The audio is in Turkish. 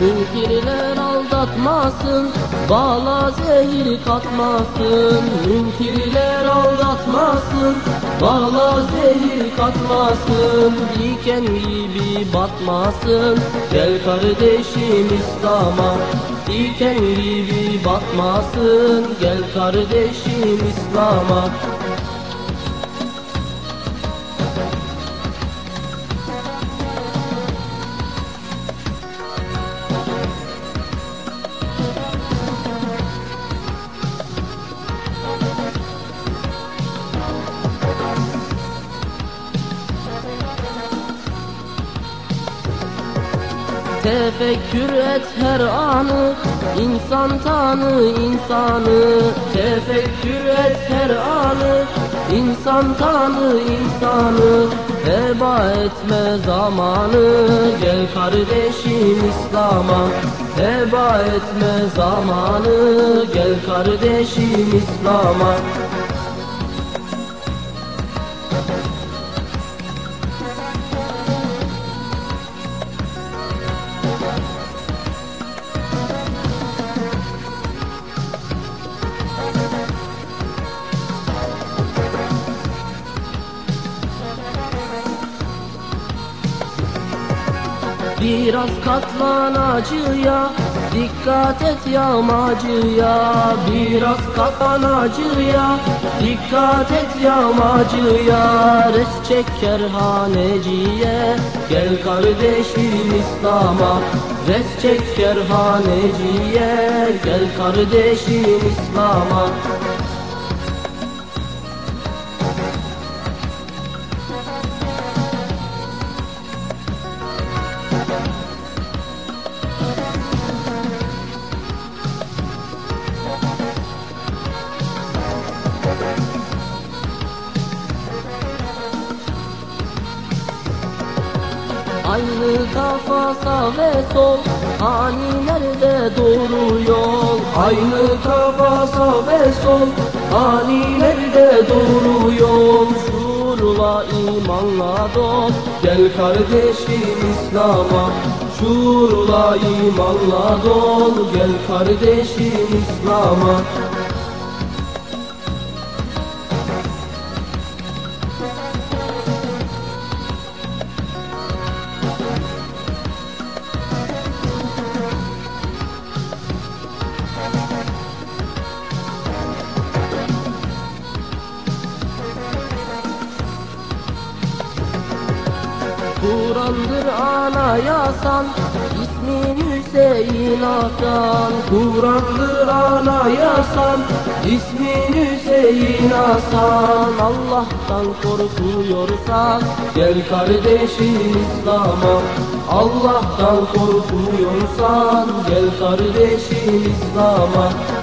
Münkirler aldatmasın Bala zehir katmasın. Münkirler aldatmasın Bala zehir katmasın. Diken gibi batmasın Gel kardeşim İslam'a. Diken gibi batmasın Gel kardeşim İslam'a Tefekkür et her anı insan tanı insanı. Tefekkür et her anı insan tanı insanı. Heba etme zamanı Gel kardeşim İslam'a. Heba etme zamanı Gel kardeşim İslam'a Biraz katlan acıya Dikkat et yağmacıya. Biraz katlan acıya Dikkat et yağmacıya. Res çek kerhaneciye Gel kardeşim İslam'a. Res çek kerhaneciye Gel kardeşim İslam'a Aynı kafa sağ ve sol Hanilerde doğru yol? Aynı kafa sağ ve sol Hanilerde doğru yol? Şuurla imanla dost Gel kardeşim İslam'a. Şuurla imanla dol Gel kardeşim İslam'a Kur'an'dır anayasan İsmin Hüseyin Hasan. Kur'an'dır anayasan İsmin Hüseyin Hasan. Allah'tan korkuyorsan Gel kardeşim İslam'a. Allah'tan korkuyorsan Gel kardeşim İslam'a